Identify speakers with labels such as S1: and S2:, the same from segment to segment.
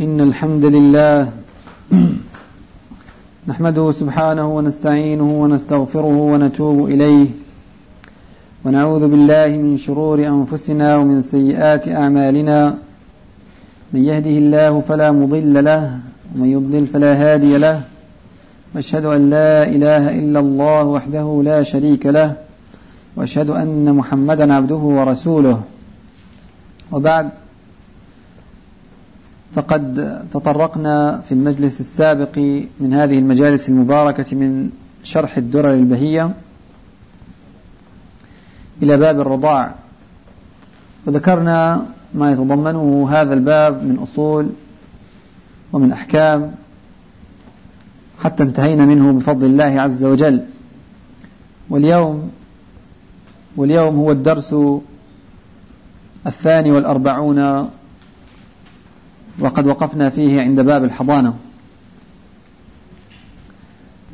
S1: إن الحمد لله نحمده سبحانه ونستعينه ونستغفره ونتوب إليه ونعوذ بالله من شرور أنفسنا ومن سيئات أعمالنا من يهده الله فلا مضل له ومن يضلل فلا هادي له وأشهد أن لا إله إلا الله وحده لا شريك له وأشهد أن محمدا عبده ورسوله. وبعد فقد تطرقنا في المجلس السابق من هذه المجالس المباركة من شرح الدرر البهية إلى باب الرضاع. وذكرنا ما يتضمنه هذا الباب من أصول ومن أحكام حتى انتهينا منه بفضل الله عز وجل. واليوم واليوم هو الدرس الثاني والأربعون وقد وقفنا فيه عند باب الحضانة.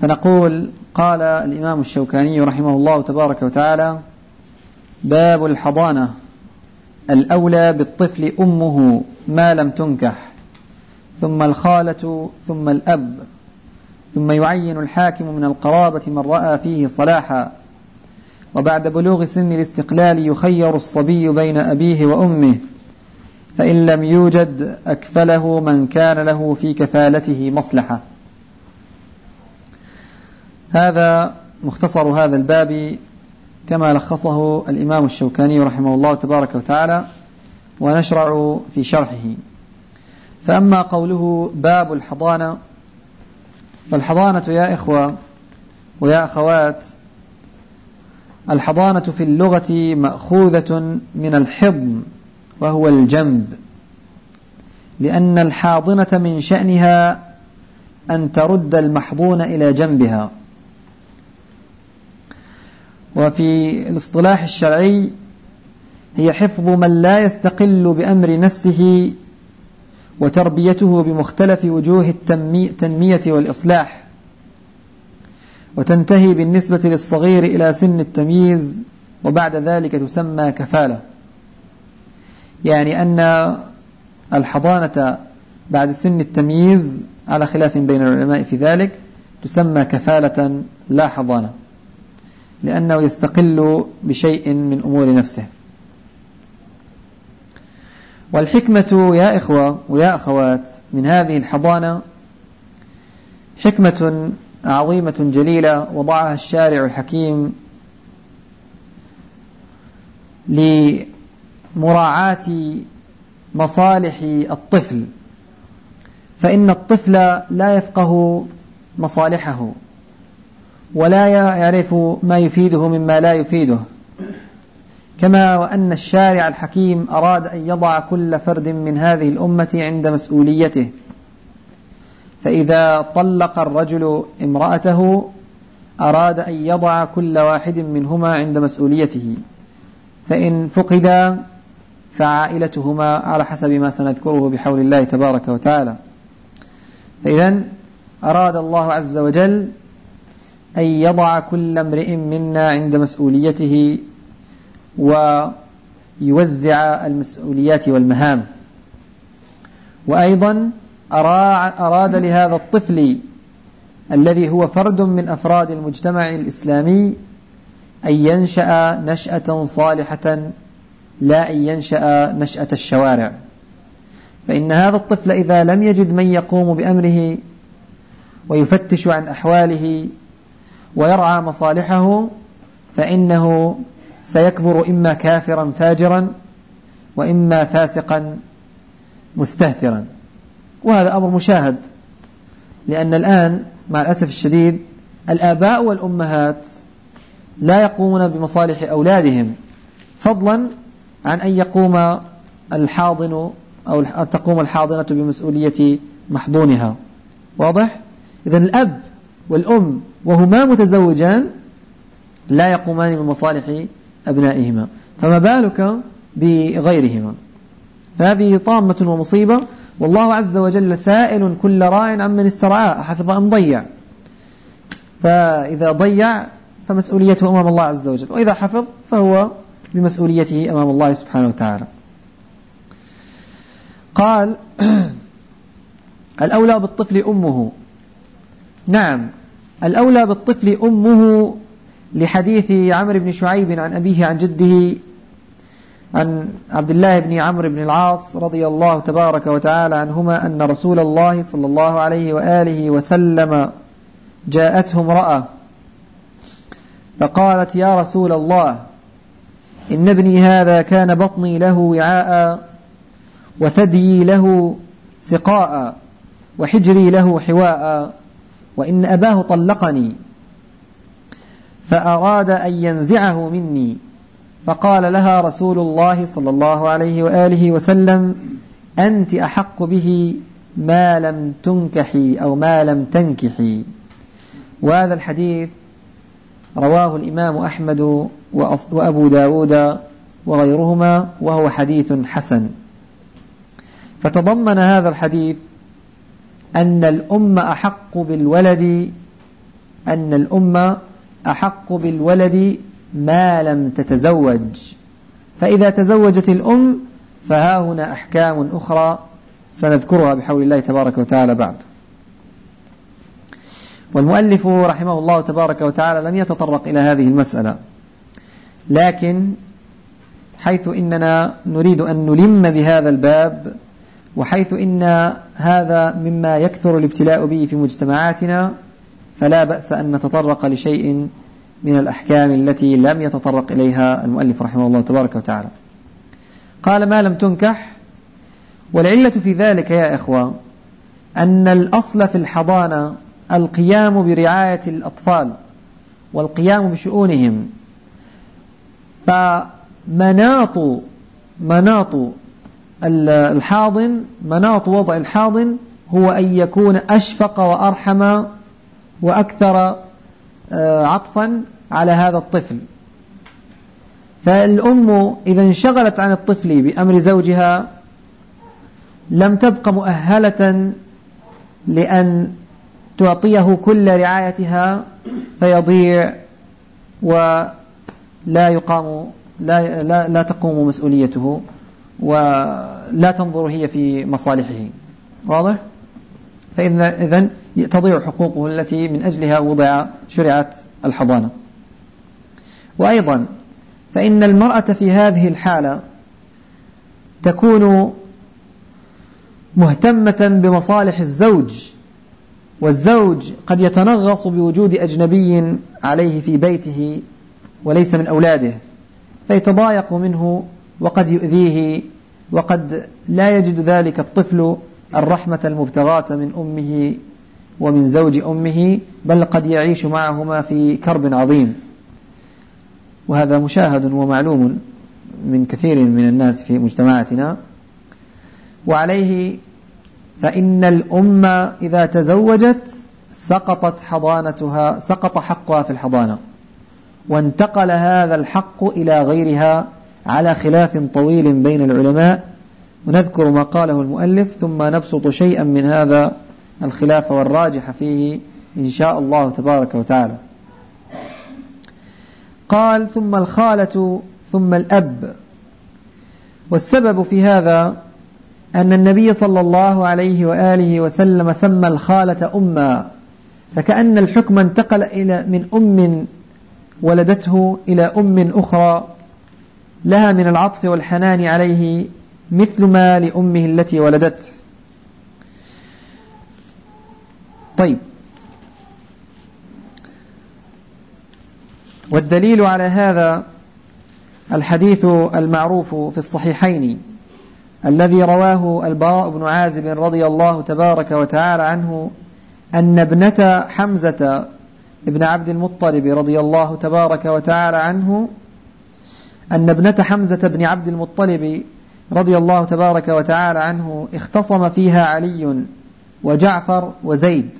S1: فنقول قال الإمام الشوكاني رحمه الله تبارك وتعالى باب الحضانة الأولى بالطفل أمه ما لم تنكح ثم الخالة ثم الأب ثم يعين الحاكم من القرابة من رأى فيه صلاحا وبعد بلوغ سن الاستقلال يخير الصبي بين أبيه وأمه. فإن لم يوجد أكفله من كان له في كفالته مصلحة. هذا مختصر هذا الباب كما لخصه الإمام الشوكاني رحمه الله تبارك وتعالى ونشرع في شرحه. فأما قوله باب الحضانة فالحضانة يا إخوة ويا أخوات الحضانة في اللغة مأخوذة من الحضن. وهو الجنب. لأن الحاضنة من شأنها أن ترد المحضون إلى جنبها. وفي الاصطلاح الشرعي هي حفظ من لا يستقل بأمر نفسه وتربيته بمختلف وجوه التنمية والإصلاح. وتنتهي بالنسبة للصغير إلى سن التمييز وبعد ذلك تسمى كفالة. يعني أن الحضانة بعد سن التمييز على خلاف بين العلماء في ذلك تسمى كفالة لا حضانة لأنه يستقل بشيء من أمور نفسه. والحكمة يا إخوة ويا أخوات من هذه الحضانة حكمة عظيمة جليلة وضعها الشارع الحكيم لمراعاة مصالح الطفل فإن الطفل لا يفقه مصالحه ولا يعرف ما يفيده مما لا يفيده. كما وأن الشارع الحكيم أراد أن يضع كل فرد من هذه الأمة عند مسؤوليته. فإذا طلق الرجل امرأته أراد أن يضع كل واحد منهما عند مسؤوليته. فإن فقدا فعائلتهما على حسب ما سنذكره بحول الله تبارك وتعالى. فإذا أراد الله عز وجل أن يضع كل امرئ منا عند مسؤوليته ويوزع المسؤوليات والمهام. وأيضا أراد لهذا الطفل الذي هو فرد من أفراد المجتمع الإسلامي أن ينشأ نشأة صالحة لا أن ينشأ نشأة الشوارع. فإن هذا الطفل إذا لم يجد من يقوم بأمره ويفتش عن أحواله ويرعى مصالحه فإنه سيكبر إما كافرا فاجرا وإما فاسقا مستهترا. وهذا أمر مشاهد لأن الآن مع الأسف الشديد الآباء والأمهات لا يقومون بمصالح أولادهم فضلا عن أن يقوم الحاضن أو تقوم الحاضنة بمسؤولية محضونها. واضح؟ إذا الأب والأم وهما متزوجان لا يقومان بمصالح أبنائهما. فما بالك بغيرهما؟ فهذه طامة ومصيبة. والله عز وجل سائل كل راع عمن استرعاه. حفظ أم ضيع؟ فإذا ضيع فمسؤوليته أمام الله عز وجل. وإذا حفظ فهو بمسؤوليته أمام الله سبحانه وتعالى. قال الأولى بالطفل أمه. نعم الأولى بالطفل أمه لحديث عمرو بن شعيب عن أبيه عن جده عن عبد الله بن عمرو بن العاص رضي الله تبارك وتعالى عنهما أن رسول الله صلى الله عليه وآله وسلم جاءته امرأة فقالت يا رسول الله إن ابني هذا كان بطني له وعاء وثديي له سقاء وحجري له حواء وإن أباه طلقني فأراد أن ينزعه مني. فقال لها رسول الله صلى الله عليه وآله وسلم أنت أحق به ما لم تنكحي أو ما لم تنكحي. وهذا الحديث رواه الإمام أحمد وأبو داود وغيرهما وهو حديث حسن. فتضمن هذا الحديث أن الأم أحق بالولد أن الأم أحق بالولد ما لم تتزوج. فإذا تزوجت الأم فها هنا أحكام أخرى سنذكرها بحول الله تبارك وتعالى بعد. والمؤلف رحمه الله تبارك وتعالى لم يتطرق إلى هذه المسألة. لكن حيث إننا نريد أن نلم بهذا الباب وحيث إن هذا مما يكثر الابتلاء به في مجتمعاتنا فلا بأس أن نتطرق لشيء من الأحكام التي لم يتطرق إليها المؤلف رحمه الله تبارك وتعالى. قال ما لم تنكح؟ والعلة في ذلك يا إخوة أن الأصل في الحضانة القيام برعاية الأطفال والقيام بشؤونهم فمناط مناط الحاضن مناط وضع الحاضن هو أن يكون أشفق وأرحم وأكثر آه، عطفا على هذا الطفل. فالأم إذا انشغلت عن الطفل بأمر زوجها لم تبق مؤهلة لأن تعطيه كل رعايتها فيضيع ولا يقام لا, لا, لا تقوم مسؤوليته ولا تنظر هي في مصالحه واضح؟ فإذا إذن تضيع حقوقه التي من أجلها وضع شرعت الحضانة وأيضا فإن المرأة في هذه الحالة تكون مهتمة بمصالح الزوج والزوج قد يتنغص بوجود أجنبي عليه في بيته وليس من أولاده فيتضايق منه وقد يؤذيه وقد لا يجد ذلك الطفل الرحمة المبتغاة من أمه ومن زوج أمه بل قد يعيش معهما في كرب عظيم. وهذا مشاهد ومعلوم من كثير من الناس في مجتمعاتنا. وعليه فإن الأم إذا تزوجت سقطت حضانتها سقط حقها في الحضانة. وانتقل هذا الحق إلى غيرها على خلاف طويل بين العلماء. ونذكر ما قاله المؤلف ثم نبسط شيئا من هذا الخلاف والراجح فيه إن شاء الله تبارك وتعالى. قال ثم الخالة ثم الأب. والسبب في هذا أن النبي صلى الله عليه وآله وسلم سمى الخالة أما فكأن الحكم انتقل إلى من أم ولدته إلى أم أخرى لها من العطف والحنان عليه مثل ما لأمه التي ولدته طيب. والدليل على هذا الحديث المعروف في الصحيحين الذي رواه البراء بن عازب رضي الله تبارك وتعالى عنه أن ابنة حمزة ابن عبد المطلب رضي الله تبارك وتعالى عنه أن ابنة حمزة بن عبد المطلب رضي الله تبارك وتعالى عنه اختصم فيها علي وجعفر وزيد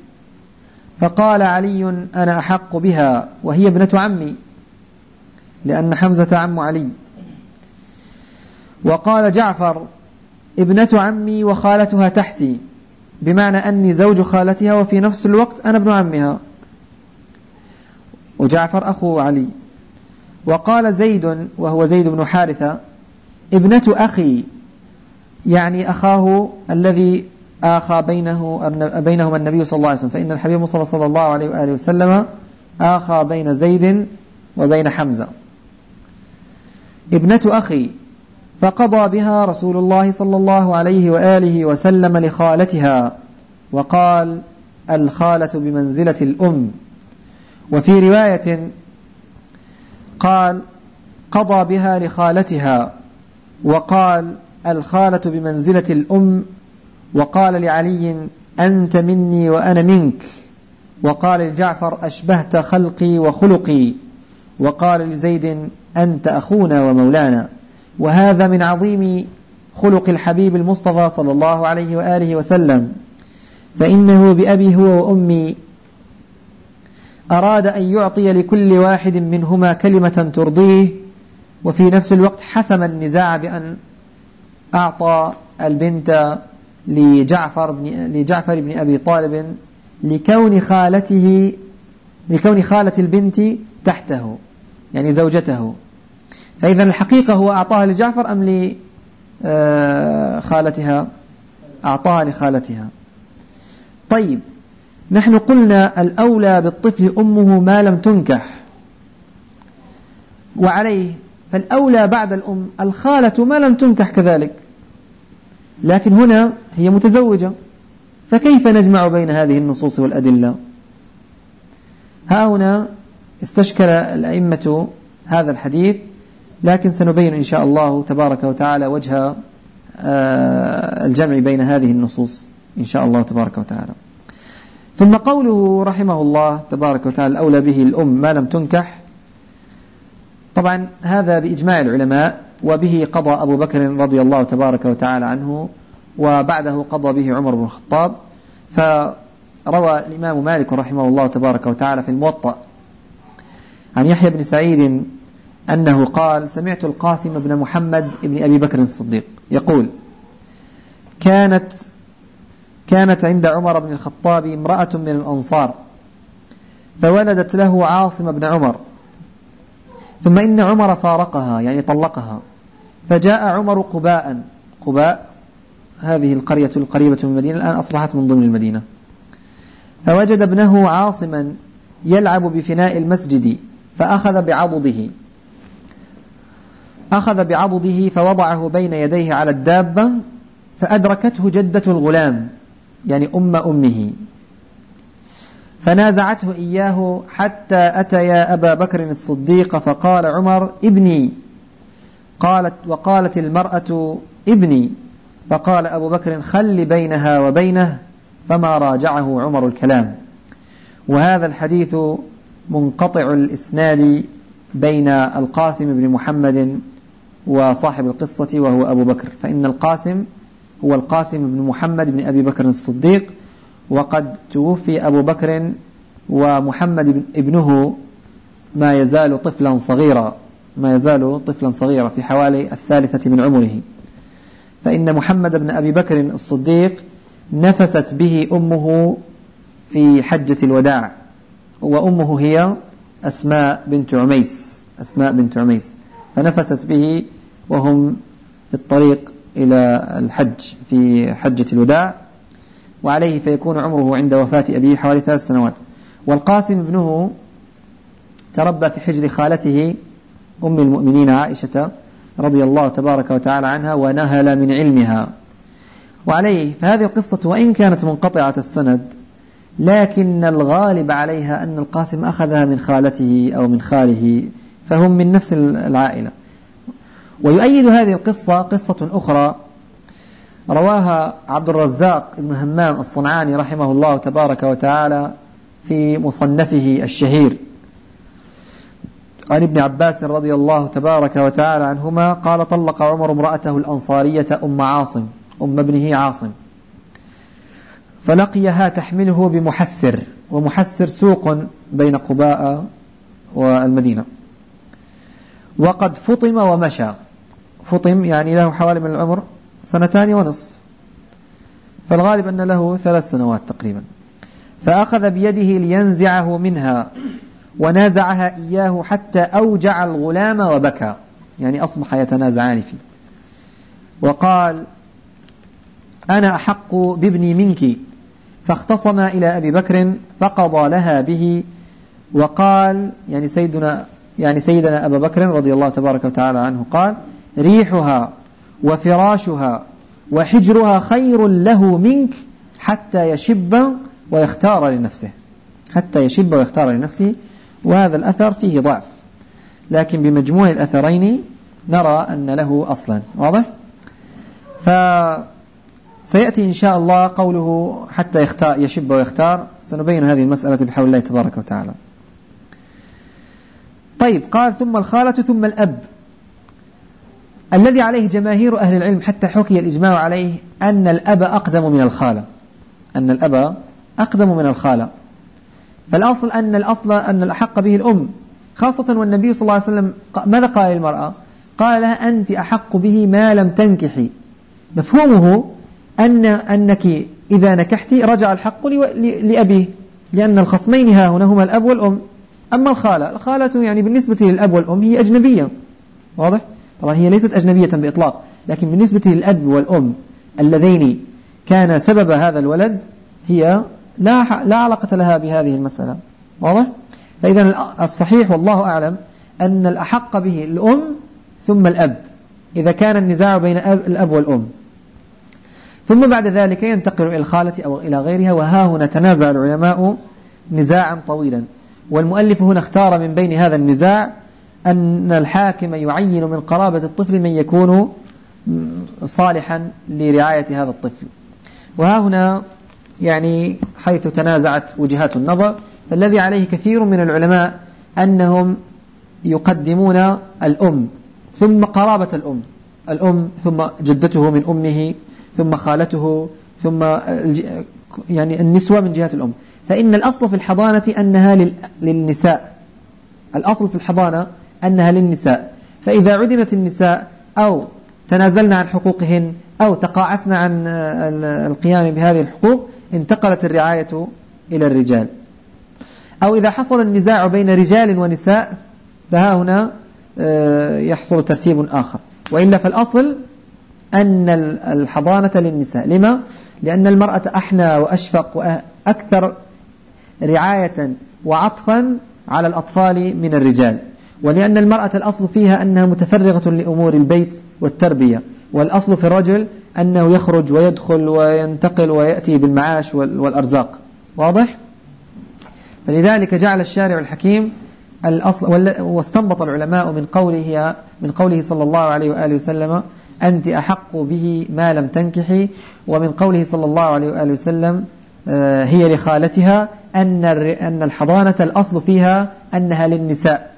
S1: فقال علي أنا أحق بها وهي ابنة عمي لأن حمزة عم علي. وقال جعفر ابنة عمي وخالتها تحتي بمعنى أني زوج خالتها وفي نفس الوقت أنا ابن عمها. وجعفر أخو علي. وقال زيد وهو زيد بن حارثة ابنة أخي يعني أخاه الذي آخى بينه بينهما النبي صلى الله عليه وسلم فإن الحبيب مصطفى صلى الله عليه وآله وسلم آخى بين زيد وبين حمزة. ابنة أخي فقضى بها رسول الله صلى الله عليه وآله وسلم لخالتها وقال الخالة بمنزلة الأم. وفي رواية قال قضى بها لخالتها وقال الخالة بمنزلة الأم وقال لعلي أنت مني وأنا منك وقال لجعفر أشبهت خلقي وخلقي وقال لزيد أنت أخونا ومولانا وهذا من عظيم خلق الحبيب المصطفى صلى الله عليه وآله وسلم فإنه بأبي هو وأمي أراد أن يعطي لكل واحد منهما كلمة ترضيه وفي نفس الوقت حسم النزاع بأن أعطى البنت لجعفر بن لجعفر بن أبي طالب لكون خالته لكون خالة البنت تحته يعني زوجته. فإذا الحقيقة هو أعطاها لجعفر أم لخالتها آه، أعطاها لخالتها. طيب. نحن قلنا الأولى بالطفل أمه ما لم تنكح. وعليه فالأولى بعد الأم الخالة ما لم تنكح كذلك. لكن هنا هي متزوجة فكيف نجمع بين هذه النصوص والأدلة؟ ها هنا استشكل الأئمة هذا الحديث لكن سنبين إن شاء الله تبارك وتعالى وجه آه، الجمع بين هذه النصوص إن شاء الله تبارك وتعالى. ثم قوله رحمه الله تبارك وتعالى الأولى به الأم ما لم تنكح. طبعا هذا بإجماع العلماء وبه قضى أبو بكر رضي الله تبارك وتعالى عنه وبعده قضى به عمر بن الخطاب. فروى الإمام مالك رحمه الله تبارك وتعالى في الموطأ عن يحيى بن سعيد أنه قال سمعت القاسم بن محمد بن أبي بكر الصديق يقول كانت كانت عند عمر بن الخطاب امرأة من الأنصار فولدت له عاصم بن عمر. ثم إن عمر فارقها يعني طلقها. فجاء عمر قباء قباء هذه القرية القريبة من المدينة الآن أصبحت من ضمن المدينة. فوجد ابنه عاصما يلعب بفناء المسجد فأخذ بعضده. أخذ بعضده فوضعه بين يديه على الدابة فأدركته جدة الغلام. يعني أم أمه. فنازعته إياه حتى أتيا أبا بكر الصديق فقال عمر ابني. قالت وقالت المرأة ابني. فقال أبو بكر خل بينها وبينه فما راجعه عمر الكلام. وهذا الحديث منقطع الإسناد بين القاسم بن محمد وصاحب القصة وهو أبو بكر. فإن القاسم هو القاسم بن محمد بن أبي بكر الصديق وقد توفي أبو بكر ومحمد ابنه ما يزال طفلا صغيرا ما يزال طفلا صغيرا في حوالي الثالثة من عمره. فإن محمد بن أبي بكر الصديق نفست به أمه في حجة الوداع وأمه هي أسماء بنت عميس أسماء بنت عميس. فنفست به وهم في الطريق إلى الحج في حجة الوداع وعليه فيكون عمره عند وفاة أبيه حوالي ثلاث سنوات. والقاسم ابنه تربى في حجر خالته أم المؤمنين عائشة رضي الله تبارك وتعالى عنها ونهل من علمها. وعليه فهذه القصة وإن كانت منقطعة السند لكن الغالب عليها أن القاسم أخذها من خالته أو من خاله فهم من نفس العائلة. ويؤيد هذه القصة قصة أخرى. رواها عبد الرزاق بن همام الصنعاني رحمه الله تبارك وتعالى في مصنفه الشهير. عن ابن عباس رضي الله تبارك وتعالى عنهما قال طلق عمر امرأته الأنصارية أم عاصم أم ابنه عاصم. فلقيها تحمله بمحسر ومحسر سوق بين قباء والمدينة. وقد فطم ومشى. فطم يعني له حوالي من العمر سنتان ونصف. فالغالب أن له ثلاث سنوات تقريبا. فأخذ بيده لينزعه منها ونازعها إياه حتى أوجع الغلام وبكى. يعني أصبح يتنازعان فيه. وقال أنا أحق بابني منك. فاختصم إلى أبي بكر فقضى لها به. وقال يعني سيدنا يعني سيدنا أبا بكر رضي الله تبارك وتعالى عنه قال ريحها وفراشها وحجرها خير له منك حتى يشب ويختار لنفسه. حتى يشب ويختار لنفسه. وهذا الأثر فيه ضعف. لكن بمجموع الأثرين نرى أن له أصلا. واضح؟ فسيأتي إن شاء الله قوله حتى يختار يشب ويختار. سنبين هذه المسألة بحول الله تبارك وتعالى. طيب قال ثم الخالة ثم الأب. الذي عليه جماهير أهل العلم حتى حكي الإجماع عليه أن الأب أقدم من الخالة. أن الأب أقدم من الخالة. فالأصل أن الأصل أن الأحق به الأم. خاصة والنبي صلى الله عليه وسلم ماذا قال للمرأة؟ قال لها أنت أحق به ما لم تنكحي. مفهومه أن أنك إذا نكحت رجع الحق لأبيه لأن الخصمين ها هنا هما الأب والأم. أما الخالة الخالة يعني بالنسبة للأب والأم هي أجنبية. واضح؟ طبعا هي ليست أجنبية بإطلاق لكن بالنسبة للأب والأم اللذين كان سبب هذا الولد هي لا لا علاقة لها بهذه المسألة. واضح؟ فإذا الصحيح والله أعلم أن الأحق به الأم ثم الأب إذا كان النزاع بين الأب والأم. ثم بعد ذلك ينتقل إلى الخالة أو إلى غيرها وها هنا تنازع العلماء نزاعا طويلا. والمؤلف هنا اختار من بين هذا النزاع أن الحاكم يعين من قرابة الطفل من يكون صالحا لرعاية هذا الطفل. وها هنا يعني حيث تنازعت وجهات النظر فالذي عليه كثير من العلماء أنهم يقدمون الأم ثم قرابة الأم الأم ثم جدته من أمه ثم خالته ثم يعني النسوة من جهة الأم. فإن الأصل في الحضانة أنها للنساء. الأصل في الحضانة أنها للنساء. فإذا عدمت النساء أو تنازلنا عن حقوقهن أو تقاعسنا عن القيام بهذه الحقوق انتقلت الرعاية إلى الرجال. أو إذا حصل النزاع بين رجال ونساء فها هنا آه، يحصل ترتيب آخر. وإلا فالأصل أن الحضانة للنساء. لما؟ لأن المرأة أحنى وأشفق وأكثر رعاية وعطفا على الأطفال من الرجال. ولأن المرأة الأصل فيها أنها متفرغة لأمور البيت والتربية والأصل في الرجل أنه يخرج ويدخل وينتقل ويأتي بالمعاش والأرزاق. واضح؟ فلذلك جعل الشارع الحكيم الأصل واستنبط العلماء من قوله من قوله صلى الله عليه وآله وسلم أنت أحق به ما لم تنكحي ومن قوله صلى الله عليه وآله وسلم آه، هي لخالتها أن أن الحضانة الأصل فيها أنها للنساء.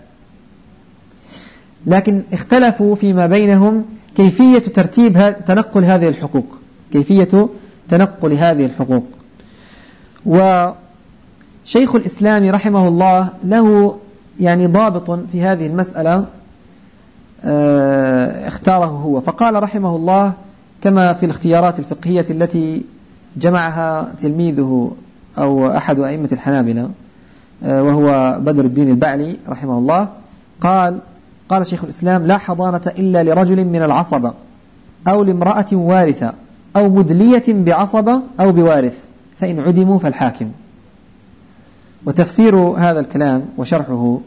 S1: لكن اختلفوا فيما بينهم كيفية ترتيب تنقل هذه الحقوق. كيفية تنقل هذه الحقوق. وشيخ الإسلام رحمه الله له يعني ضابط في هذه المسألة آه، اختاره هو. فقال رحمه الله كما في الاختيارات الفقهية التي جمعها تلميذه أو أحد أئمة الحنابلة آه، وهو بدر الدين البعلي رحمه الله قال قال شيخ الإسلام لا حضانة إلا لرجل من العصبة أو لامرأة وارثة أو مدلية بعصبة أو بوارث فإن عدموا فالحاكم. وتفسير هذا الكلام وشرحه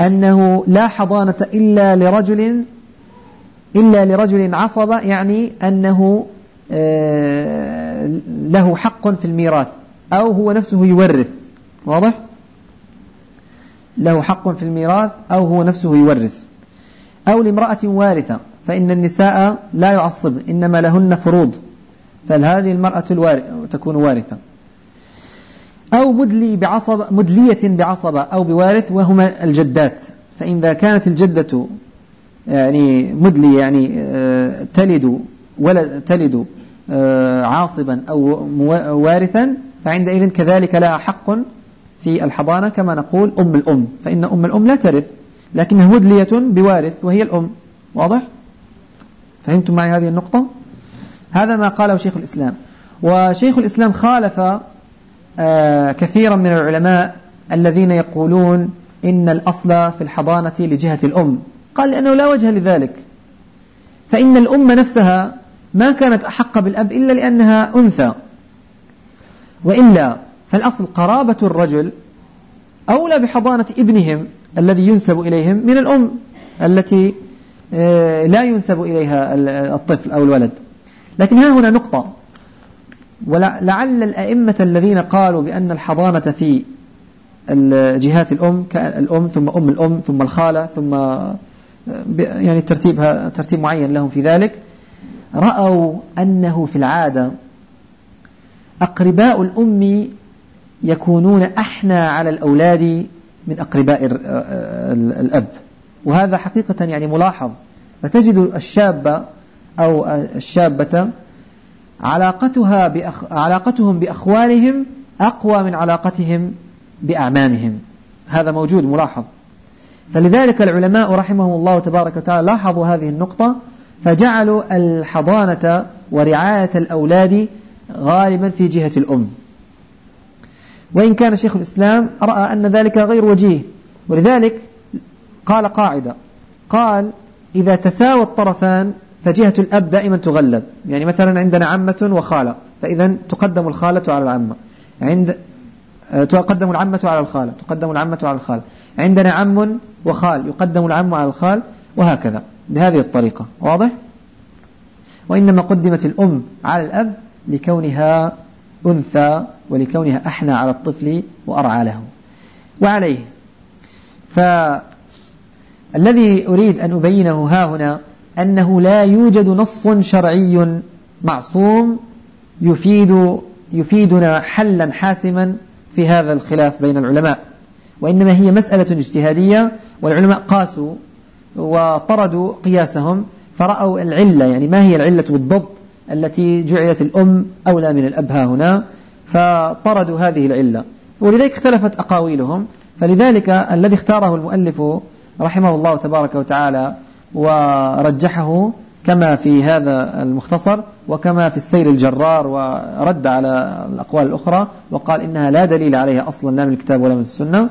S1: أنه لا حضانة إلا لرجل إلا لرجل عصبة يعني أنه آه، له حق في الميراث أو هو نفسه يورث. واضح؟ له حق في الميراث أو هو نفسه يورث. أو لامرأة وارثة فإن النساء لا يعصب إنما لهن فروض فهذه المرأة تكون وارثة. أو مدلي بعصب مدلية بعصبة أو بوارث وهما الجدات فإذا كانت الجدة يعني مدلي يعني آه، تلد ولد تلد آه، عاصبا أو وارثا فعندئذ كذلك لها حق في الحضانة كما نقول أم الأم فإن أم الأم لا ترث. لكنها مدلية بوارث وهي الأم. واضح؟ فهمتم معي هذه النقطة؟ هذا ما قاله شيخ الإسلام. وشيخ الإسلام خالف آه، كثيرا من العلماء الذين يقولون إن الأصل في الحضانة لجهة الأم. قال لأنه لا وجه لذلك. فإن الأم نفسها ما كانت أحق بالأب إلا لأنها أنثى. وإلا فالأصل قرابة الرجل أولى بحضانة ابنهم. الذي ينسب إليهم من الأم التي آه، لا ينسب إليها الطفل أو الولد. لكن ها هنا نقطة. ولعل الأئمة الذين قالوا بأن الحضانة في الجهات الأم الأم ثم أم الأم ثم الخالة ثم آه، يعني ترتيبها ترتيب معين لهم في ذلك رأوا أنه في العادة أقرباء الأم يكونون أحنى على الأولاد من أقرباء الأب. وهذا حقيقة يعني ملاحظ. فتجد الشابة أو الشابة علاقتها بأخ... علاقتهم بأخوالهم أقوى من علاقتهم بأعمامهم. هذا موجود ملاحظ. فلذلك العلماء رحمهم الله تبارك وتعالى لاحظوا هذه النقطة فجعلوا الحضانة ورعاية الأولاد غالبا في جهة الأم. وإن كان شيخ الإسلام رأى أن ذلك غير وجيه. ولذلك قال قاعدة. قال إذا تساوى الطرفان فجهة الأب دائما تغلب. يعني مثلا عندنا عمة وخالة. فإذا تقدم الخالة على العمة. عند تقدم العمة على الخالة. تقدم العمة على الخالة. عندنا عم وخال. يقدم العم على الخال. وهكذا. بهذه الطريقة. واضح؟ وإنما قدمت الأم على الأب لكونها أنثى ولكونها أحنى على الطفل وأرعى له. وعليه. فالذي أريد أن أبينه ها هنا أنه لا يوجد نص شرعي معصوم يفيد يفيدنا حلا حاسما في هذا الخلاف بين العلماء. وإنما هي مسألة اجتهادية والعلماء قاسوا وطردوا قياسهم فرأوا العلة يعني ما هي العلة بالضبط التي جعلت الأم أولى من الأب ها هنا؟ فطردوا هذه العلة. ولذلك اختلفت أقاويلهم. فلذلك الذي اختاره المؤلف رحمه الله تبارك وتعالى ورجحه كما في هذا المختصر وكما في السير الجرار ورد على الأقوال الأخرى وقال إنها لا دليل عليها أصلا لا من الكتاب ولا من السنة.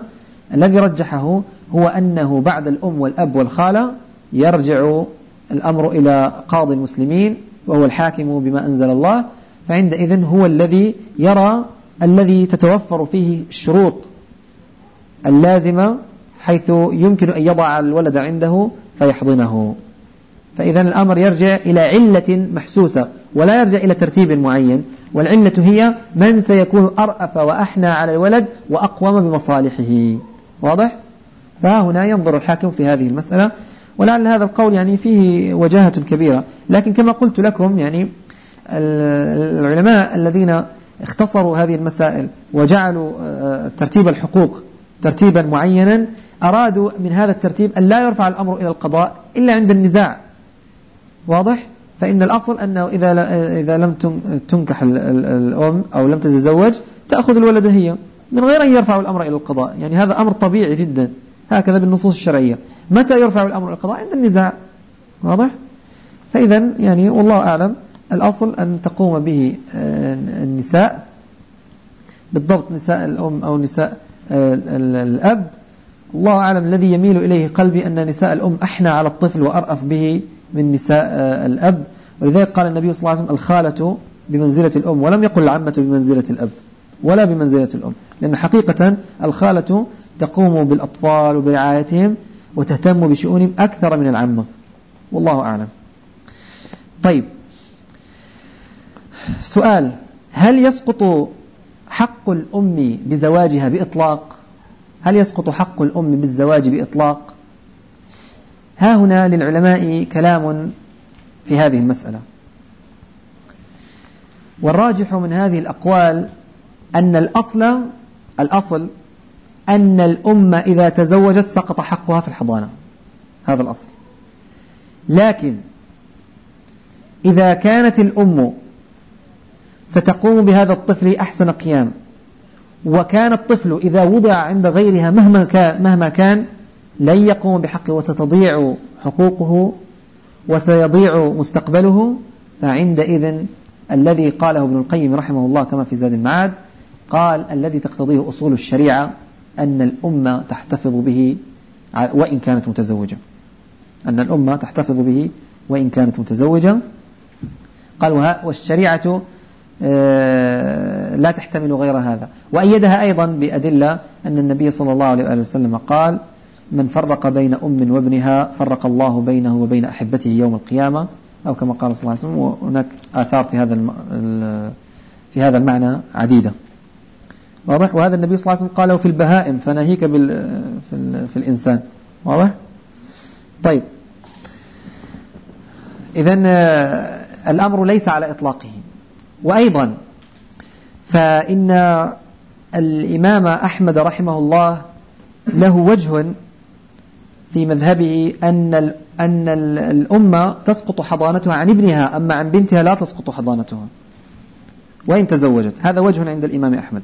S1: الذي رجحه هو أنه بعد الأم والأب والخالة يرجع الأمر إلى قاضي المسلمين وهو الحاكم بما أنزل الله. فعندئذ هو الذي يرى الذي تتوفر فيه الشروط اللازمة حيث يمكن أن يضع الولد عنده فيحضنه. فإذا الأمر يرجع إلى علة محسوسة ولا يرجع إلى ترتيب معين والعلة هي من سيكون أرأف وأحنى على الولد وأقوم بمصالحه. واضح؟ فهنا ينظر الحاكم في هذه المسألة ولعل هذا القول يعني فيه وجاهة كبيرة. لكن كما قلت لكم يعني العلماء الذين اختصروا هذه المسائل وجعلوا آه، ترتيب الحقوق ترتيبا معينا أرادوا من هذا الترتيب أن لا يرفع الأمر إلى القضاء إلا عند النزاع. واضح؟ فإن الأصل أنه إذا إذا لم تنكح الأم أو لم تتزوج تأخذ الولد هي من غير أن يرفع الأمر إلى القضاء. يعني هذا أمر طبيعي جدا. هكذا بالنصوص الشرعية. متى يرفع الأمر إلى القضاء؟ عند النزاع. واضح؟ فإذا يعني والله أعلم. الأصل أن تقوم به آه، النساء بالضبط نساء الأم أو نساء آه، الأب. الله أعلم الذي يميل إليه قلبي أن نساء الأم أحنى على الطفل وأرأف به من نساء آه، الأب. ولذلك قال النبي صلى الله عليه وسلم الخالة بمنزلة الأم ولم يقل العمة بمنزلة الأب ولا بمنزلة الأم. لأن حقيقة الخالة تقوم بالأطفال وبرعايتهم وتهتم بشؤونهم أكثر من العمة. والله أعلم. طيب. سؤال هل يسقط حق الأم بزواجها بإطلاق؟ هل يسقط حق الأم بالزواج بإطلاق؟ ها هنا للعلماء كلام في هذه المسألة. والراجح من هذه الأقوال أن الأصل الأصل أن الأم إذا تزوجت سقط حقها في الحضانة. هذا الأصل. لكن إذا كانت الأم ستقوم بهذا الطفل أحسن قيام. وكان الطفل إذا وضع عند غيرها مهما كان, مهما كان لن يقوم بحقه وستضيع حقوقه وسيضيع مستقبله. فعندئذ الذي قاله ابن القيم رحمه الله كما في زاد المعاد قال الذي تقتضيه أصول الشريعة أن الأمة تحتفظ به وإن كانت متزوجة. أن الأمة تحتفظ به وإن كانت متزوجة. قال والشريعة لا تحتمل غير هذا. وأيدها أيضا بأدلة أن النبي صلى الله عليه وسلم قال من فرق بين أم وابنها فرق الله بينه وبين أحبته يوم القيامة. أو كما قال صلى الله عليه وسلم وهناك آثار في هذا في هذا المعنى عديدة. واضح؟ وهذا النبي صلى الله عليه وسلم قاله في البهائم فناهيك بال في, في الإنسان. واضح؟ طيب. إذا آه، الأمر ليس على إطلاقه. وأيضا فإن الإمام أحمد رحمه الله له وجه في مذهبه أن أن الأمة تسقط حضانتها عن ابنها أما عن بنتها لا تسقط حضانتها. وإن تزوجت. هذا وجه عند الإمام أحمد.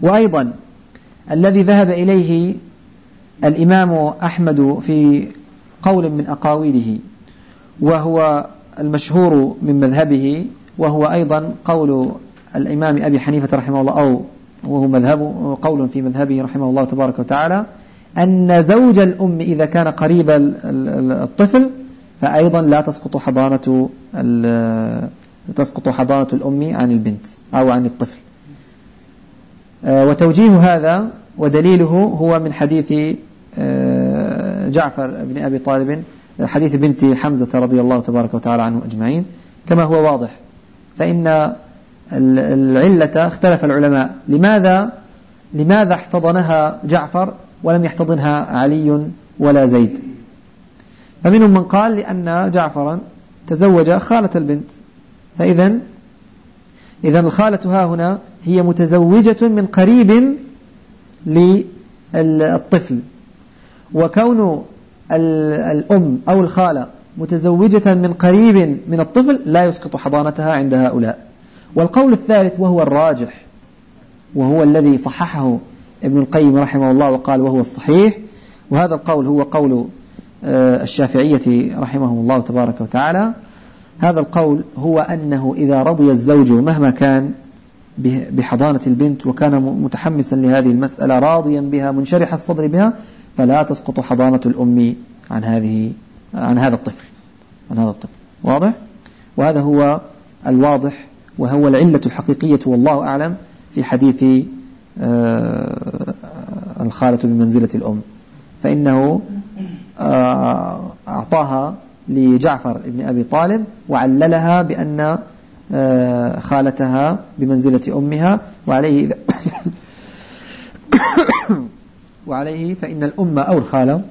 S1: وأيضا الذي ذهب إليه الإمام أحمد في قول من أقاويله وهو المشهور من مذهبه وهو أيضا قول الإمام أبي حنيفة رحمه الله أو وهو مذهب قول في مذهبه رحمه الله تبارك وتعالى أن زوج الأم إذا كان قريب الطفل فأيضا لا تسقط حضانة تسقط حضانة الأم عن البنت أو عن الطفل. آه، وتوجيه هذا ودليله هو من حديث آه، جعفر بن أبي طالب حديث بنت حمزة رضي الله تبارك وتعالى عنه أجمعين كما هو واضح. فإن العلة اختلف العلماء. لماذا؟ لماذا احتضنها جعفر ولم يحتضنها علي ولا زيد؟ فمنهم من قال لأن جعفرا تزوج خالة البنت. فإذا إذا الخالة ها هنا هي متزوجة من قريب للطفل. وكون الأم أو الخالة متزوجة من قريب من الطفل لا يسقط حضانتها عند هؤلاء. والقول الثالث وهو الراجح وهو الذي صححه ابن القيم رحمه الله وقال وهو الصحيح وهذا القول هو قول آه، الشافعية رحمهم الله تبارك وتعالى. هذا القول هو أنه إذا رضي الزوج مهما كان بحضانة البنت وكان متحمسا لهذه المسألة راضيا بها منشرح الصدر بها فلا تسقط حضانة الأم عن هذه عن هذا الطفل عن هذا الطفل. واضح؟ وهذا هو الواضح وهو العلة الحقيقية والله أعلم في حديث آه، الخالة بمنزلة الأم. فإنه آه، أعطاها لجعفر بن أبي طالب وعللها بأن آه، خالتها بمنزلة أمها. وعليه وعليه فإن الأم أو الخالة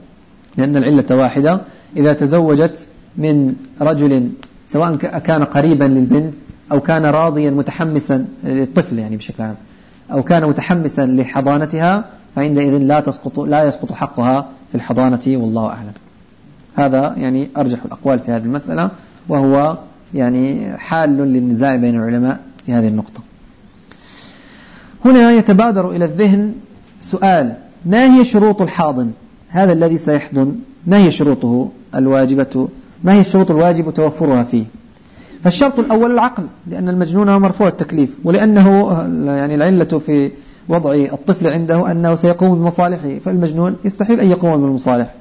S1: لأن العلة واحدة إذا تزوجت من رجل سواء كان قريبا للبنت أو كان راضيا متحمسا للطفل يعني بشكل عام أو كان متحمسا لحضانتها فعندئذ لا تسقط لا يسقط حقها في الحضانة والله أعلم. هذا يعني أرجح الأقوال في هذه المسألة وهو يعني حال للنزاع بين العلماء في هذه النقطة. هنا يتبادر إلى الذهن سؤال ما هي شروط الحاضن؟ هذا الذي سيحضن ما هي شروطه؟ الواجبة. ما هي الشروط الواجب توفرها فيه؟ فالشرط الأول العقل لأن المجنون هو مرفوع التكليف ولأنه يعني العلة في وضع الطفل عنده أنه سيقوم بمصالحه فالمجنون يستحيل أن يقوم بالمصالح.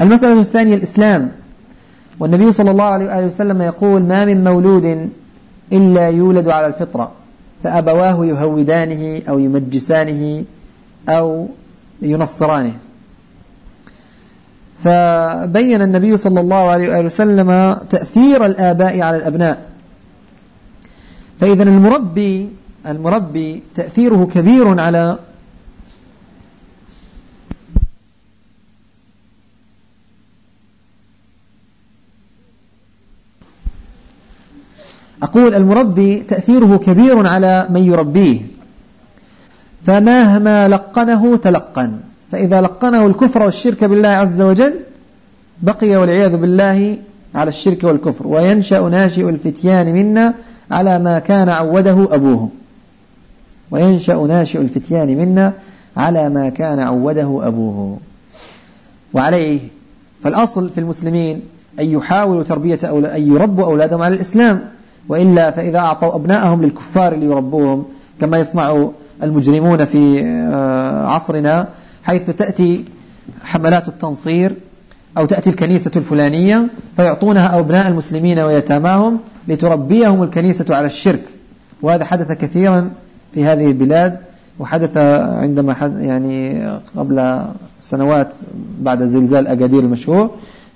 S1: المسألة الثانية الإسلام. والنبي صلى الله عليه وسلم يقول ما من مولود إلا يولد على الفطرة فأبواه يهودانه أو يمجسانه أو ينصرانه. فبين النبي صلى الله عليه وسلم تأثير الآباء على الأبناء. فإذا المربي المربي تأثيره كبير على أقول المربي تأثيره كبير على من يربيه. فمهما لقنه تلقن. فإذا لقنه الكفر والشرك بالله عز وجل بقي والعياذ بالله على الشرك والكفر وينشأ ناشئ الفتيان منا على ما كان عوده أبوه. وينشأ ناشئ الفتيان منا على ما كان عوده أبوه. وعليه فالأصل في المسلمين أن يحاولوا تربية أولا أن يربوا أولادهم على الإسلام. وإلا فإذا أعطوا أبنائهم للكفار ليربوهم كما يصنع المجرمون في آه، عصرنا حيث تأتي حملات التنصير أو تأتي الكنيسة الفلانية فيعطونها أبناء المسلمين ويتاماهم لتربيهم الكنيسة على الشرك. وهذا حدث كثيرا في هذه البلاد وحدث عندما حد يعني قبل سنوات بعد زلزال أكادير المشهور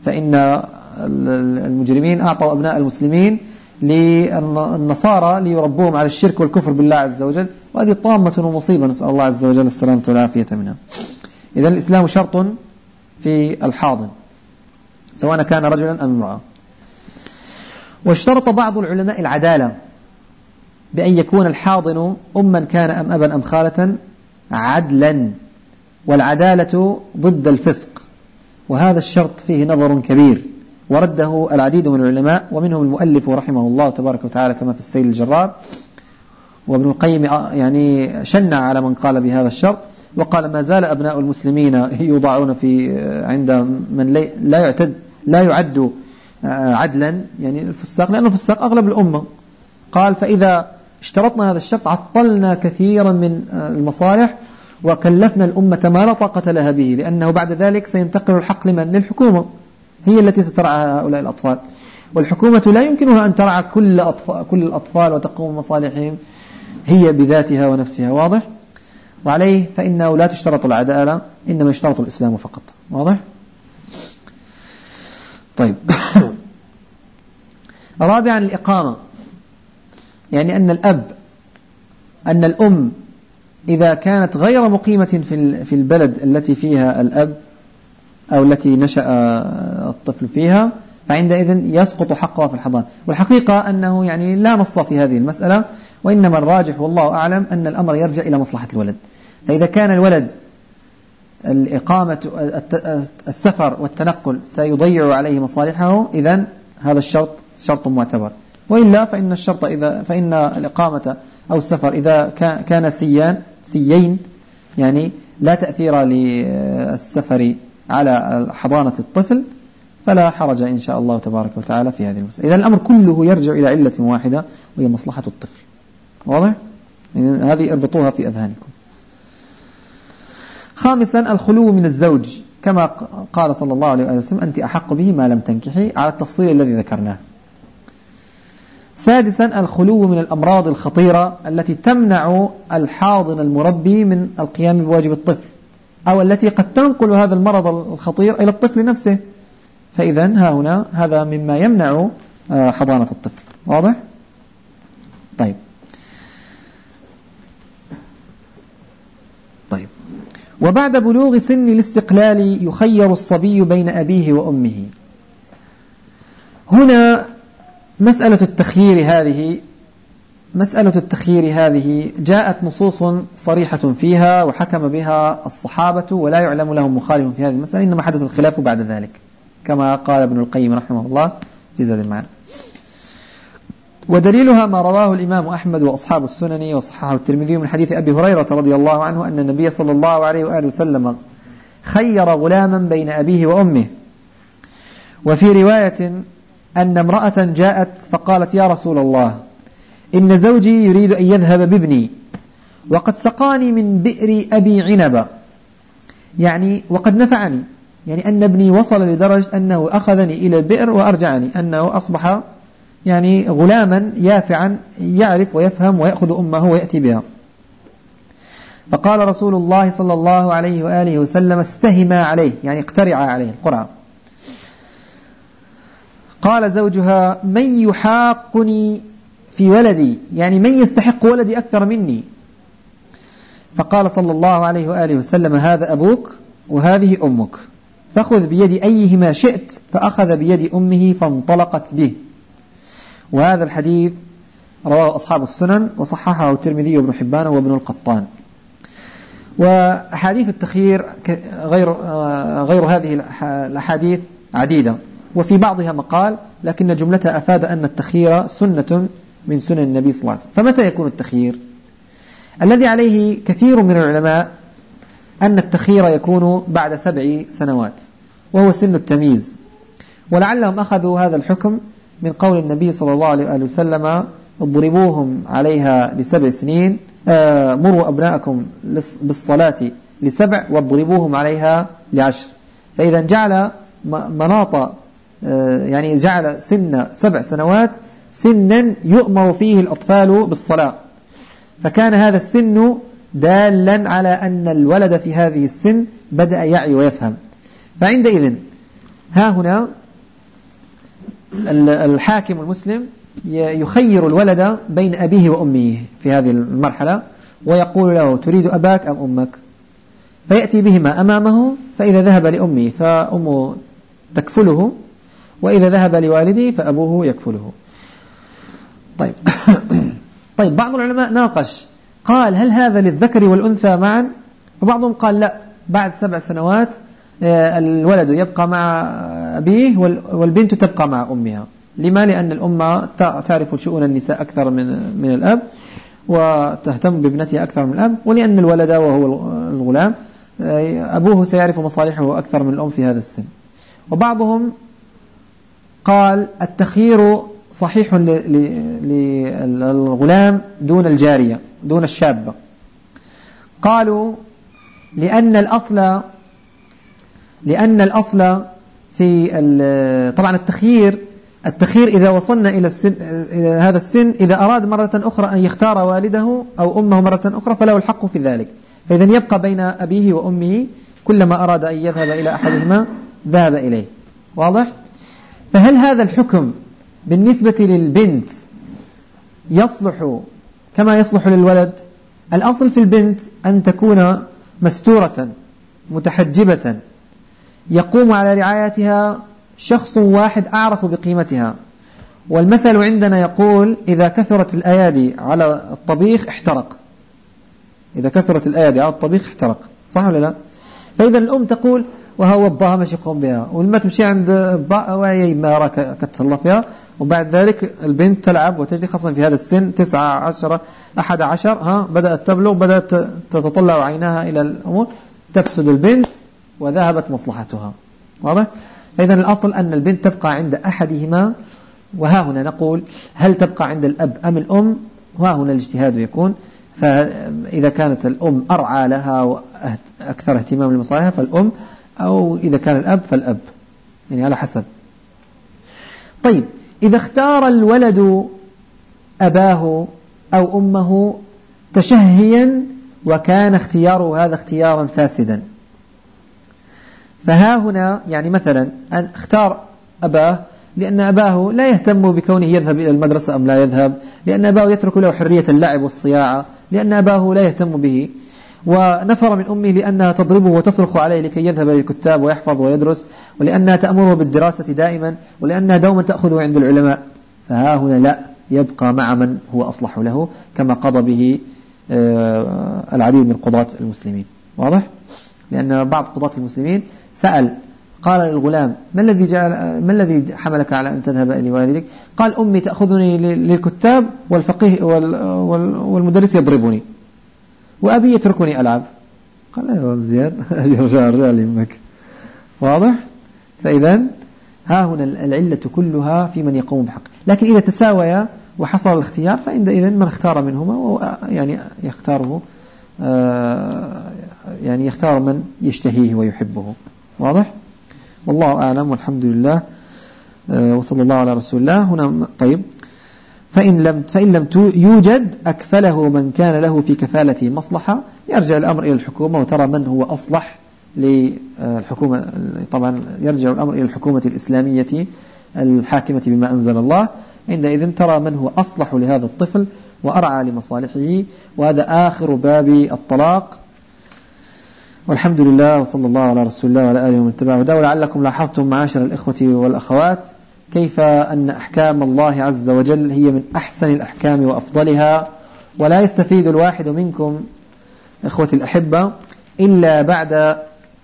S1: فإن المجرمين أعطوا أبناء المسلمين للنصارى ليربوهم على الشرك والكفر بالله عز وجل. وهذه طامة ومصيبة نسأل الله عز وجل السلامة والعافية منها. إذا الإسلام شرط في الحاضن سواء كان رجلا أم امرأة. واشترط بعض العلماء العدالة بأن يكون الحاضن أما كان أم أبا أم خالة عدلا والعدالة ضد الفسق. وهذا الشرط فيه نظر كبير ورده العديد من العلماء ومنهم المؤلف رحمه الله تبارك وتعالى كما في السيل الجرار. وابن القيم يعني شنع على من قال بهذا الشرط. وقال ما زال أبناء المسلمين يوضعون في عند من لا يعتد لا يعد عدلا يعني الفساق لأنه الفساق أغلب الأمة. قال فإذا اشترطنا هذا الشرط عطلنا كثيرا من المصالح وكلفنا الأمة ما لا طاقة لها به لأنه بعد ذلك سينتقل الحق لمن؟ للحكومة. هي التي سترعى هؤلاء الأطفال. والحكومة لا يمكنها أن ترعى كل, أطفال كل الأطفال وتقوم مصالحهم هي بذاتها ونفسها. واضح؟ وعليه فإنه لا تشترط العدالة إنما يشترط الإسلام فقط. واضح؟ طيب. رابعا الإقامة. يعني أن الأب أن الأم إذا كانت غير مقيمة في البلد التي فيها الأب أو التي نشأ الطفل فيها فعندئذ يسقط حقها في الحضانة. والحقيقة أنه يعني لا نص في هذه المسألة. وإنما الراجح والله أعلم أن الأمر يرجع إلى مصلحة الولد. فإذا كان الولد الإقامة السفر والتنقل سيضيع عليه مصالحه إذا هذا الشرط شرط معتبر. وإلا فإن الشرط إذا فإن الإقامة أو السفر إذا كان سيان سيين يعني لا تأثير للسفر على حضانة الطفل فلا حرج إن شاء الله تبارك وتعالى في هذه المسألة. إذا الأمر كله يرجع إلى علة واحدة وهي مصلحة الطفل. واضح؟ يعني هذه اربطوها في أذهانكم. خامسا الخلو من الزوج. كما قال صلى الله عليه وسلم أنت أحق به ما لم تنكحي على التفصيل الذي ذكرناه. سادسا الخلو من الأمراض الخطيرة التي تمنع الحاضن المربي من القيام بواجب الطفل أو التي قد تنقل هذا المرض الخطير إلى الطفل نفسه. فإذا ها هنا هذا مما يمنع آه، حضانة الطفل. واضح؟ طيب طيب. وبعد بلوغ سن الاستقلال يخير الصبي بين أبيه وأمه. هنا مسألة التخيير هذه مسألة التخيير هذه جاءت نصوص صريحة فيها وحكم بها الصحابة ولا يعلم لهم مخالف في هذه المسألة إنما حدث الخلاف بعد ذلك كما قال ابن القيم رحمه الله في زاد المعنى. ودليلها ما رواه الإمام أحمد وأصحاب السنن وصححه الترمذي من حديث أبي هريرة رضي الله عنه أن النبي صلى الله عليه وآله وسلم خير غلاما بين أبيه وأمه. وفي رواية أن امرأة جاءت فقالت يا رسول الله إن زوجي يريد أن يذهب بابني وقد سقاني من بئر أبي عنبا يعني وقد نفعني يعني أن ابني وصل لدرجة أنه أخذني إلى البئر وأرجعني أنه أصبح يعني غلاما يافعا يعرف ويفهم ويأخذ أمه ويأتي بها. فقال رسول الله صلى الله عليه وآله وسلم استهما عليه يعني اقترع عليه القرعة قال زوجها من يحاقني في ولدي؟ يعني من يستحق ولدي أكثر مني. فقال صلى الله عليه وآله وسلم هذا أبوك وهذه أمك فخذ بيد أيهما شئت فأخذ بيد أمه فانطلقت به. وهذا الحديث رواه أصحاب السنن وصححه الترمذي وابن حبان وابن القطان. وأحاديث التخيير غير غير هذه الأحاديث عديدة وفي بعضها مقال لكن جملتها أفاد أن التخيير سنة من سنن النبي صلى الله عليه وسلم. فمتى يكون التخيير؟ الذي عليه كثير من العلماء أن التخيير يكون بعد سبع سنوات وهو سن التمييز ولعلهم أخذوا هذا الحكم من قول النبي صلى الله عليه وآله وسلم اضربوهم عليها لسبع سنين آه مروا أبناءكم بالصلاة لسبع واضربوهم عليها لعشر. فإذا جعل مناط يعني جعل سن سبع سنوات سنا يؤمر فيه الأطفال بالصلاة. فكان هذا السن دالا على أن الولد في هذه السن بدأ يعي ويفهم. فعندئذ ها هنا الحاكم المسلم يخير الولد بين أبيه وأمه في هذه المرحلة ويقول له تريد أباك أم أمك؟ فيأتي بهما أمامه فإذا ذهب لأمه فأمه تكفله وإذا ذهب لوالده فأبوه يكفله. طيب. طيب بعض العلماء ناقش قال هل هذا للذكر والأنثى معا؟ وبعضهم قال لا بعد سبع سنوات الولد يبقى مع أبيه والبنت تبقى مع أمها. لما؟ لأن الأم تعرف شؤون النساء أكثر من من الأب وتهتم بابنتها أكثر من الأب ولأن الولد وهو الغلام آه، أبوه سيعرف مصالحه أكثر من الأم في هذا السن. وبعضهم قال التخيير صحيح للغلام دون الجارية دون الشابة. قالوا لأن الأصل لأن الأصل في طبعا التخيير التخيير إذا وصلنا إلى, السن إلى هذا السن إذا أراد مرة أخرى أن يختار والده أو أمه مرة أخرى فله الحق في ذلك. فإذا يبقى بين أبيه وأمه كلما أراد أن يذهب إلى أحدهما ذهب إليه. واضح؟ فهل هذا الحكم بالنسبة للبنت يصلح كما يصلح للولد؟ الأصل في البنت أن تكون مستورة متحجبة يقوم على رعايتها شخص واحد أعرف بقيمتها. والمثل عندنا يقول إذا كثرت الأيادي على الطبيخ احترق. إذا كثرت الأيادي على الطبيخ احترق. صح ولا لا؟ فإذا الأم تقول وهو أباها مش يقوم بها. ولما تمشي عند وهي ما راك كتسلى فيها. وبعد ذلك البنت تلعب وتجري خاصة في هذا السن تسعة عشرة أحد عشر ها بدأت تبلغ بدأت تتطلع عيناها إلى الأمور. تفسد البنت وذهبت مصلحتها. واضح؟ فإذا الأصل أن البنت تبقى عند أحدهما وها هنا نقول هل تبقى عند الأب أم الأم؟ وها هنا الاجتهاد يكون. فإذا كانت الأم أرعى لها وأكثر اهتمام لمصالحها فالأم أو إذا كان الأب فالأب. يعني على حسب. طيب إذا اختار الولد أباه أو أمه تشهيا وكان اختياره هذا اختيارا فاسدا. فها هنا يعني مثلا أن اختار أباه لأن أباه لا يهتم بكونه يذهب إلى المدرسة أم لا يذهب لأن أباه يترك له حرية اللعب والصياعة لأن أباه لا يهتم به. ونفر من أمه لأنها تضربه وتصرخ عليه لكي يذهب للكتاب ويحفظ ويدرس ولأنها تأمره بالدراسة دائما ولأنها دوما تأخذه عند العلماء. فها هنا لا يبقى مع من هو أصلح له كما قضى به آه، العديد من قضاة المسلمين. واضح؟ لأن بعض قضاة المسلمين سأل قال للغلام ما الذي جعل ما الذي حملك على أن تذهب إلى والدك؟ قال أمي تأخذني للكتاب والفقيه والمدرس يضربني وأبي يتركني ألعب. قال يا زياد أجر رجال يمك واضح؟ فإذا ها هنا العلة كلها في من يقوم بحق. لكن إذا تساويا وحصل الاختيار فعندئذ من اختار منهما يعني يختاره آه، يعني يختار من يشتهيه ويحبه. واضح؟ والله أعلم والحمد لله آه، وصلى الله على رسول الله. هنا طيب. فإن لم فإن لم يوجد أكفله من كان له في كفالته مصلحة يرجع الأمر إلى الحكومة وترى من هو أصلح للحكومة طبعا يرجع الأمر إلى الحكومة الإسلامية الحاكمة بما أنزل الله. عندئذ ترى من هو أصلح لهذا الطفل وأرعى لمصالحه. وهذا آخر باب الطلاق. والحمد لله وصلى الله على رسول الله وعلى آله ومن تبعه هداه. ولعلكم لاحظتم معاشر الإخوة والأخوات كيف أن أحكام الله عز وجل هي من أحسن الأحكام وأفضلها. ولا يستفيد الواحد منكم إخوة الأحبة إلا بعد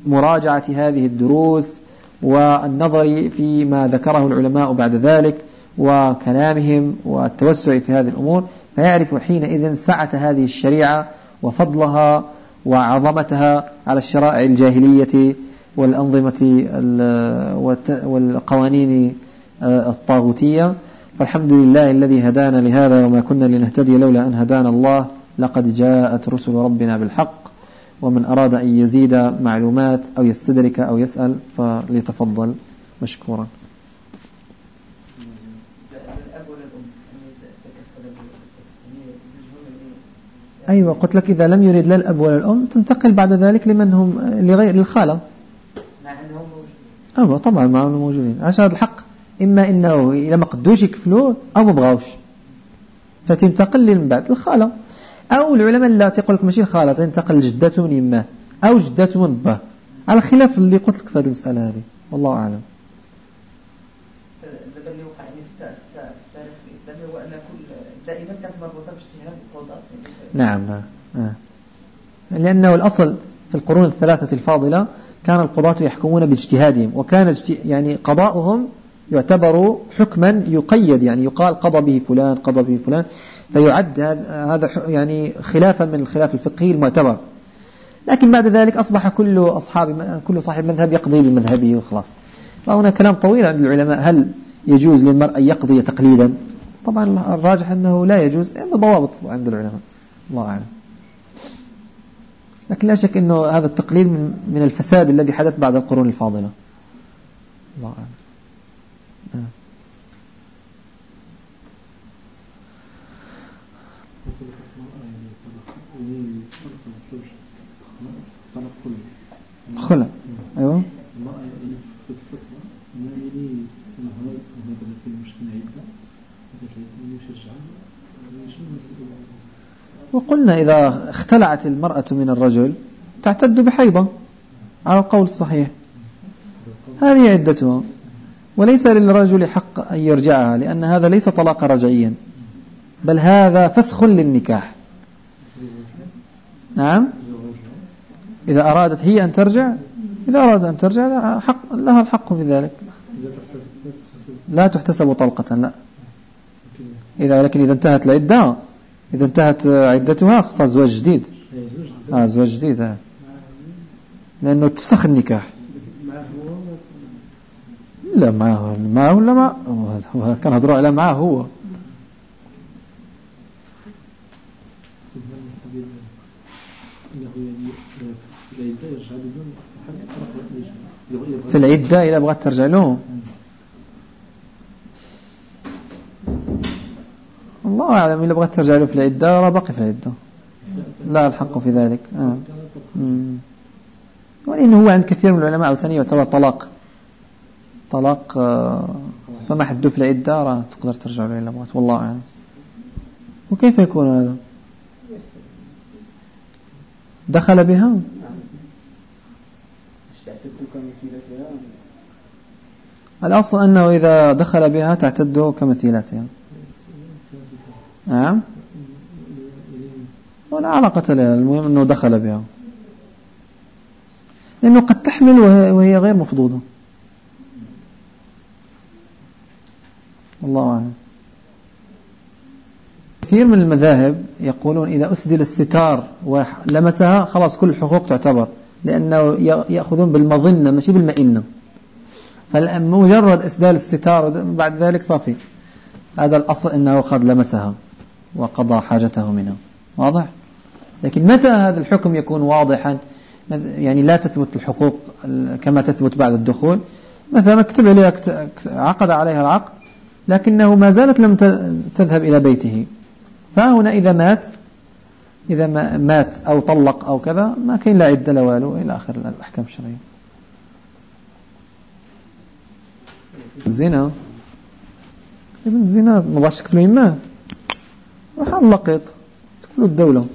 S1: مراجعة هذه الدروس والنظر فيما ذكره العلماء بعد ذلك وكلامهم والتوسع في هذه الأمور. فيعرف حينئذ سعة هذه الشريعة وفضلها وعظمتها على الشرائع الجاهلية والأنظمة والقوانين آه، الطاغوتية. فالحمد لله الذي هدانا لهذا وما كنا لنهتدي لولا أن هدانا الله. لقد جاءت رسل ربنا بالحق ومن أراد أن يزيد معلومات أو يستدرك أو يسأل فليتفضل مشكورا. أيوة قلت لك إذا لم يريد لا الأب ولا الأم تنتقل بعد ذلك لمن هم لغير للخالة. أيوة طبعا ما هم موجودين. عشان هذا الحق. إما إنه إذا ما قدوش يكفلوه أو ما بغاوش فتنتقل من بعد الخالة أو العلماء لا تقول لك ماشي الخالة تنتقل جدته من يماه أو جدته من باه على خلاف اللي قلت لك في هذه المسألة هذه. والله أعلم. نعم. نعم. لأنه الأصل في القرون الثلاثة الفاضلة كان القضاة يحكمون باجتهادهم وكان يعني قضاؤهم يعتبر حكما يقيد يعني يقال قضى به فلان قضى به فلان فيعد هذا يعني خلافا من الخلاف الفقهي المعتبر. لكن بعد ذلك أصبح كل أصحاب كل صاحب مذهب يقضي بمذهبه وخلاص. فهنا كلام طويل عند العلماء هل يجوز للمرء أن يقضي تقليدا؟ طبعا الراجح أنه لا يجوز إلا ضوابط عند العلماء. الله أعلم. لكن لا شك أنه هذا التقليد من, الفساد الذي حدث بعد القرون الفاضلة. الله أعلم. خلع أيوة. وقلنا إذا اختلعت المرأة من الرجل تعتد بحيضة على القول الصحيح. هذه عدتها. وليس للرجل حق أن يرجعها لأن هذا ليس طلاق رجعيا بل هذا فسخ للنكاح. نعم؟ إذا أرادت هي أن ترجع إذا أرادت أن ترجع حق لها الحق في ذلك. لا تحتسب طلقة لا. إذا لكن إذا انتهت العدة إذا انتهت عدتها خصها زواج جديد. آه زواج جديد آه. لأنه تفسخ النكاح. لا معه معه ولا ما كان هضروا على معه هو. في العدة إذا بغت ترجع له الله أعلم إذا بغت ترجع له في العدة راه باقي في العدة. لا الحق في ذلك. آه. وإن هو عند كثير من العلماء عاوتاني يعتبر طلاق. طلاق آه، فما حدو في العدة راه تقدر ترجع له إلا بغت والله أعلم. وكيف يكون هذا؟ دخل بها؟ الأصل أنه إذا دخل بها تعتد كمثيلتها. نعم ولا علاقة لها. المهم أنه دخل بها. لأنه قد تحمل وهي غير مفضوضة. الله أعلم. كثير من المذاهب يقولون إذا أسدل الستار ولمسها خلاص كل الحقوق تعتبر. لأنه يأخذون بالمظنة ماشي بالمئنة. فمجرد إسدال الستار بعد ذلك صافي. هذا الأصل أنه قد لمسها. وقضى حاجته منها واضح؟ لكن متى هذا الحكم يكون واضحا؟ يعني لا تثبت الحقوق كما تثبت بعد الدخول. مثلا كتب عليها عقد عليها العقد لكنه ما زالت لم تذهب إلى بيته. فهنا إذا مات إذا مات أو طلق أو كذا ما كاين لا عدة لا والو إلى آخر الأحكام الشرعية. الزنا. ابن الزنا ما بغاش تكفلو يماه وحال لقيط تكفلو الدولة.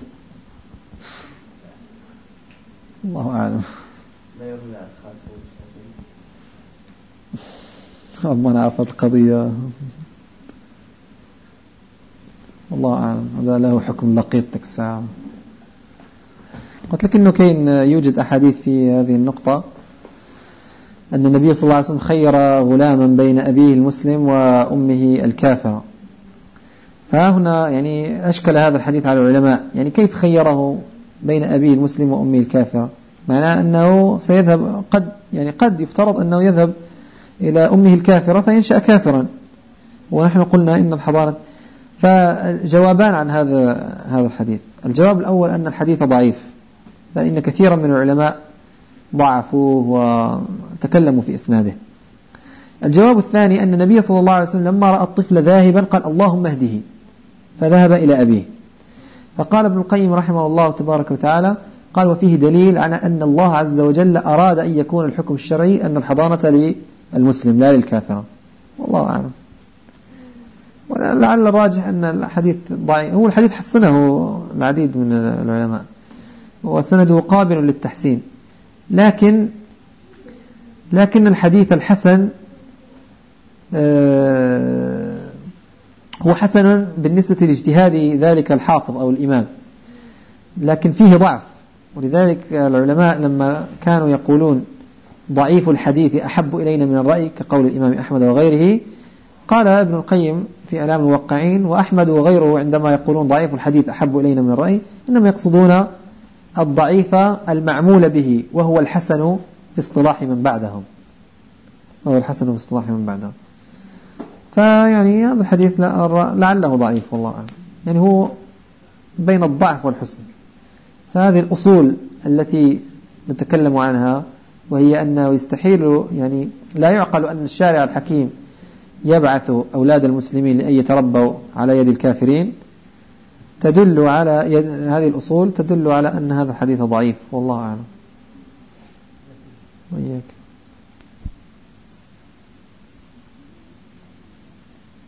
S1: الله أعلم. خالته ما نعرف القضية. الله أعلم. هذا له حكم لقيط ديك الساعة قلت لك أنه كاين يوجد أحاديث في هذه النقطة أن النبي صلى الله عليه وسلم خير غلاما بين أبيه المسلم وأمه الكافرة. فهنا يعني أشكل هذا الحديث على العلماء. يعني كيف خيره بين أبيه المسلم وأمه الكافرة؟ معناه أنه سيذهب قد يعني قد يفترض أنه يذهب إلى أمه الكافرة فينشأ كافرا. ونحن قلنا إن الحضارة فجوابان عن هذا هذا الحديث. الجواب الأول أن الحديث ضعيف فإن كثيرا من العلماء ضعفوه وتكلموا في إسناده. الجواب الثاني أن النبي صلى الله عليه وسلم لما رأى الطفل ذاهبا قال اللهم اهده. فذهب إلى أبيه. فقال ابن القيم رحمه الله تبارك وتعالى قال وفيه دليل على أن الله عز وجل أراد أن يكون الحكم الشرعي أن الحضانة للمسلم لا للكافر. والله أعلم. ولعل الراجح أن الحديث ضعيف. هو الحديث حسنه العديد من العلماء. وسنده قابل للتحسين. لكن لكن الحديث الحسن آه، هو حسن بالنسبة لاجتهاد ذلك الحافظ أو الإمام لكن فيه ضعف. ولذلك العلماء لما كانوا يقولون ضعيف الحديث أحب إلينا من الرأي كقول الإمام أحمد وغيره قال ابن القيم في ألام الموقعين وأحمد وغيره عندما يقولون ضعيف الحديث أحب إلينا من الرأي إنما يقصدون الضعيف المعمول به وهو الحسن في اصطلاح من بعدهم. وهو الحسن في اصطلاح من بعدهم. فيعني هذا الحديث لعله ضعيف والله أعلم. يعني هو بين الضعف والحسن. فهذه الأصول التي نتكلم عنها وهي أنه يستحيل يعني لا يعقل أن الشارع الحكيم يبعث أولاد المسلمين لأن يتربوا على يد الكافرين. تدل على يد هذه الأصول تدل على أن هذا الحديث ضعيف والله أعلم. وإياك.